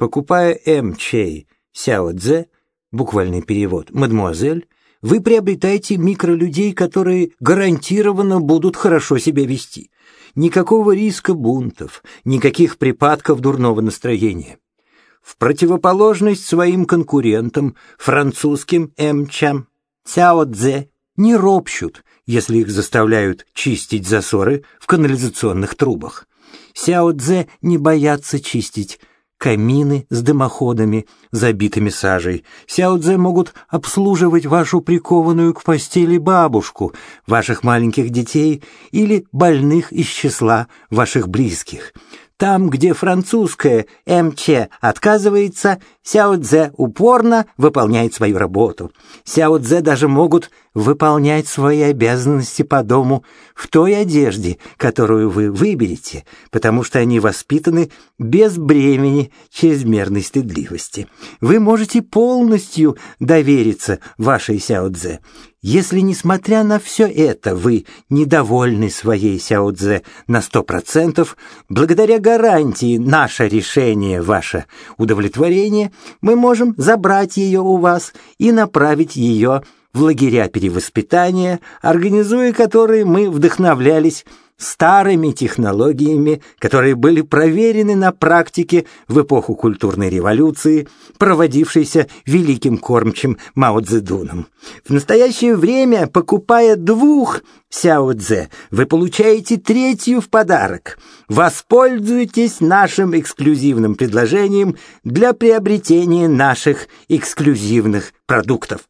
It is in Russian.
Покупая М. Чей Сяо Цзэ, буквальный перевод «мадемуазель», вы приобретаете микролюдей, которые гарантированно будут хорошо себя вести. Никакого риска бунтов, никаких припадков дурного настроения. В противоположность своим конкурентам, французским эмчам, Цяо Цзэ не ропщут, если их заставляют чистить засоры в канализационных трубах. Сяо Цзэ не боятся чистить камины с дымоходами, забитыми сажей. Сяо-дзе могут обслуживать вашу прикованную к постели бабушку, ваших маленьких детей или больных из числа ваших близких. Там, где французская МЧ отказывается, Сяо Цзэ упорно выполняет свою работу. Сяо Цзэ даже могут выполнять свои обязанности по дому в той одежде, которую вы выберете, потому что они воспитаны без бремени чрезмерной стыдливости. Вы можете полностью довериться вашей Сяо Цзэ. Если, несмотря на все это, вы недовольны своей Сяо-Дзе на сто процентов, благодаря гарантии «наше решение, ваше удовлетворение», мы можем забрать ее у вас и направить ее в лагеря перевоспитания, организуя которые мы вдохновлялись старыми технологиями, которые были проверены на практике в эпоху культурной революции, проводившейся великим кормчим Мао Цзэдуном. В настоящее время, покупая двух Сяо Цзэ, вы получаете третью в подарок. Воспользуйтесь нашим эксклюзивным предложением для приобретения наших эксклюзивных продуктов.